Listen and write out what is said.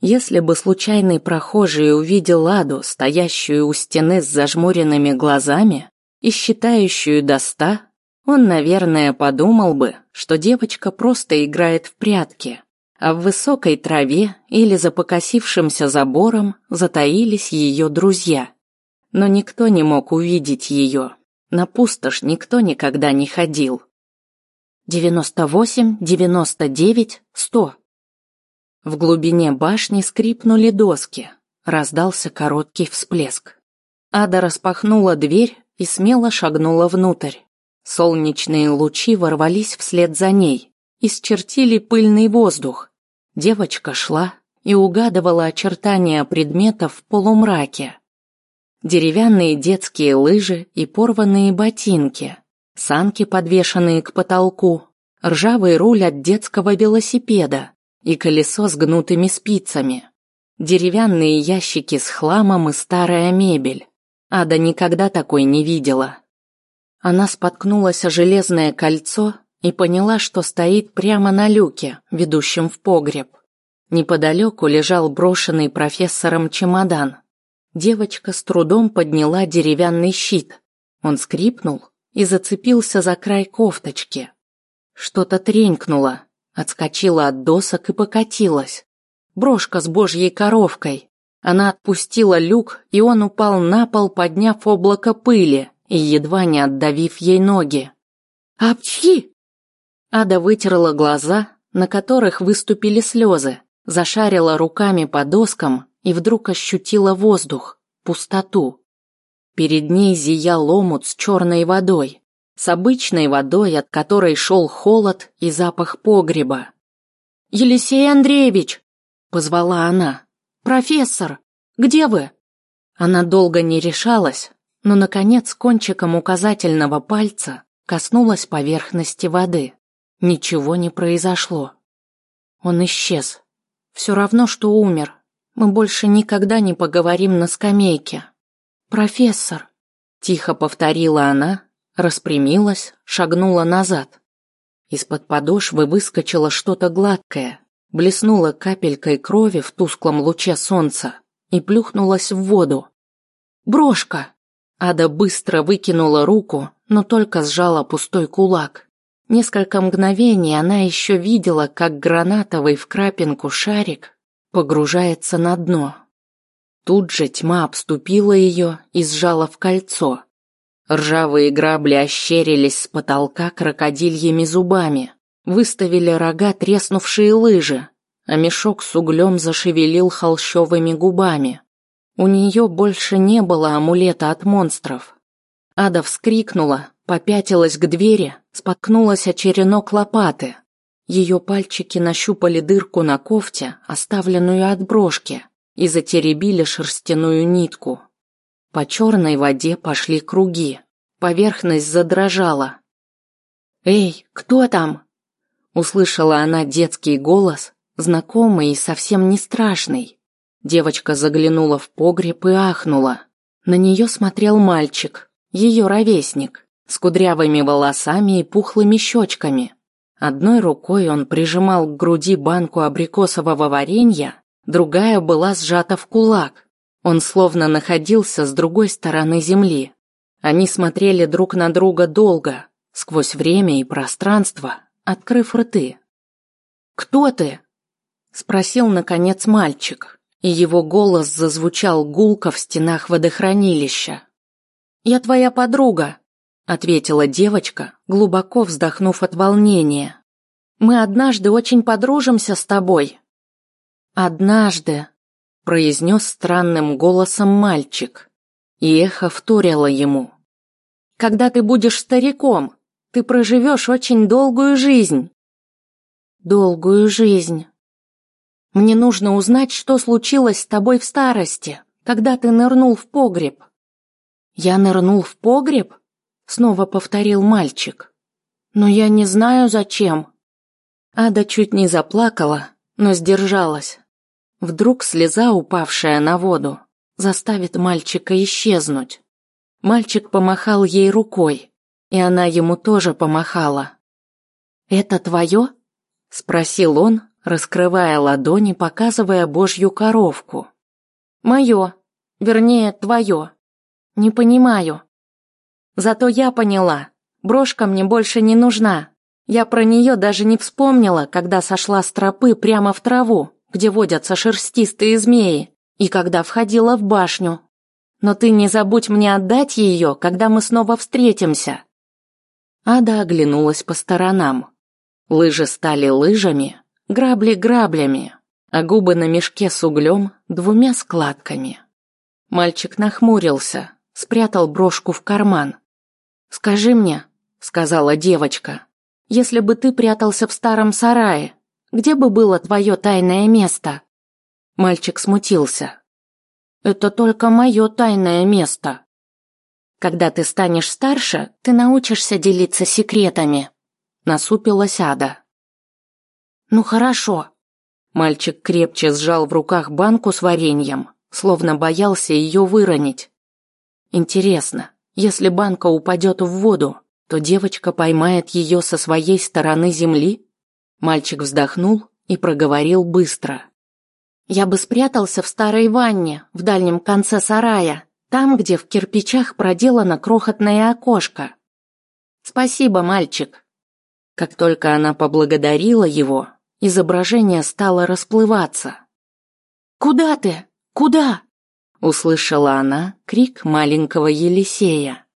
Если бы случайный прохожий увидел Аду, стоящую у стены с зажмуренными глазами и считающую до ста, он, наверное, подумал бы, что девочка просто играет в прятки, а в высокой траве или за покосившимся забором затаились ее друзья. Но никто не мог увидеть ее. На пустошь никто никогда не ходил. Девяносто восемь, девяносто девять, сто. В глубине башни скрипнули доски. Раздался короткий всплеск. Ада распахнула дверь и смело шагнула внутрь. Солнечные лучи ворвались вслед за ней, исчертили пыльный воздух. Девочка шла и угадывала очертания предметов в полумраке. Деревянные детские лыжи и порванные ботинки, санки, подвешенные к потолку, ржавый руль от детского велосипеда, и колесо с гнутыми спицами, деревянные ящики с хламом и старая мебель. Ада никогда такой не видела. Она споткнулась о железное кольцо и поняла, что стоит прямо на люке, ведущем в погреб. Неподалеку лежал брошенный профессором чемодан. Девочка с трудом подняла деревянный щит. Он скрипнул и зацепился за край кофточки. Что-то тренькнуло, Отскочила от досок и покатилась. Брошка с божьей коровкой. Она отпустила люк, и он упал на пол, подняв облако пыли и едва не отдавив ей ноги. «Апчхи!» Ада вытерла глаза, на которых выступили слезы, зашарила руками по доскам и вдруг ощутила воздух, пустоту. Перед ней зиял омут с черной водой с обычной водой, от которой шел холод и запах погреба. «Елисей Андреевич!» — позвала она. «Профессор! Где вы?» Она долго не решалась, но, наконец, кончиком указательного пальца коснулась поверхности воды. Ничего не произошло. Он исчез. Все равно, что умер. Мы больше никогда не поговорим на скамейке. «Профессор!» — тихо повторила она, распрямилась, шагнула назад. Из-под подошвы выскочило что-то гладкое, блеснуло капелькой крови в тусклом луче солнца и плюхнулась в воду. «Брошка!» Ада быстро выкинула руку, но только сжала пустой кулак. Несколько мгновений она еще видела, как гранатовый в крапинку шарик погружается на дно. Тут же тьма обступила ее и сжала в кольцо. Ржавые грабли ощерились с потолка крокодильями зубами, выставили рога треснувшие лыжи, а мешок с углем зашевелил холщовыми губами. У нее больше не было амулета от монстров. Ада вскрикнула, попятилась к двери, споткнулась о черенок лопаты. Ее пальчики нащупали дырку на кофте, оставленную от брошки, и затеребили шерстяную нитку. По черной воде пошли круги. Поверхность задрожала. «Эй, кто там?» Услышала она детский голос, знакомый и совсем не страшный. Девочка заглянула в погреб и ахнула. На нее смотрел мальчик, ее ровесник, с кудрявыми волосами и пухлыми щечками. Одной рукой он прижимал к груди банку абрикосового варенья, другая была сжата в кулак. Он словно находился с другой стороны земли. Они смотрели друг на друга долго, сквозь время и пространство, открыв рты. «Кто ты?» – спросил, наконец, мальчик, и его голос зазвучал гулко в стенах водохранилища. «Я твоя подруга», – ответила девочка, глубоко вздохнув от волнения. «Мы однажды очень подружимся с тобой». «Однажды», произнес странным голосом мальчик, и эхо вторило ему. «Когда ты будешь стариком, ты проживешь очень долгую жизнь». «Долгую жизнь». «Мне нужно узнать, что случилось с тобой в старости, когда ты нырнул в погреб». «Я нырнул в погреб?» — снова повторил мальчик. «Но я не знаю, зачем». Ада чуть не заплакала, но сдержалась. Вдруг слеза, упавшая на воду, заставит мальчика исчезнуть. Мальчик помахал ей рукой, и она ему тоже помахала. «Это твое?» – спросил он, раскрывая ладони, показывая божью коровку. «Мое, вернее, твое. Не понимаю». «Зато я поняла. Брошка мне больше не нужна. Я про нее даже не вспомнила, когда сошла с тропы прямо в траву, где водятся шерстистые змеи, и когда входила в башню. Но ты не забудь мне отдать ее, когда мы снова встретимся». Ада оглянулась по сторонам. Лыжи стали лыжами, грабли граблями, а губы на мешке с углем двумя складками. Мальчик нахмурился, спрятал брошку в карман. «Скажи мне», — сказала девочка, — «если бы ты прятался в старом сарае, где бы было твое тайное место?» Мальчик смутился. «Это только мое тайное место». «Когда ты станешь старше, ты научишься делиться секретами», — насупилась Ада. «Ну хорошо». Мальчик крепче сжал в руках банку с вареньем, словно боялся ее выронить. Интересно, если банка упадет в воду, то девочка поймает ее со своей стороны земли? Мальчик вздохнул и проговорил быстро. Я бы спрятался в старой ванне, в дальнем конце сарая, там, где в кирпичах проделано крохотное окошко. Спасибо, мальчик. Как только она поблагодарила его, изображение стало расплываться. Куда ты? Куда? Услышала она крик маленького Елисея.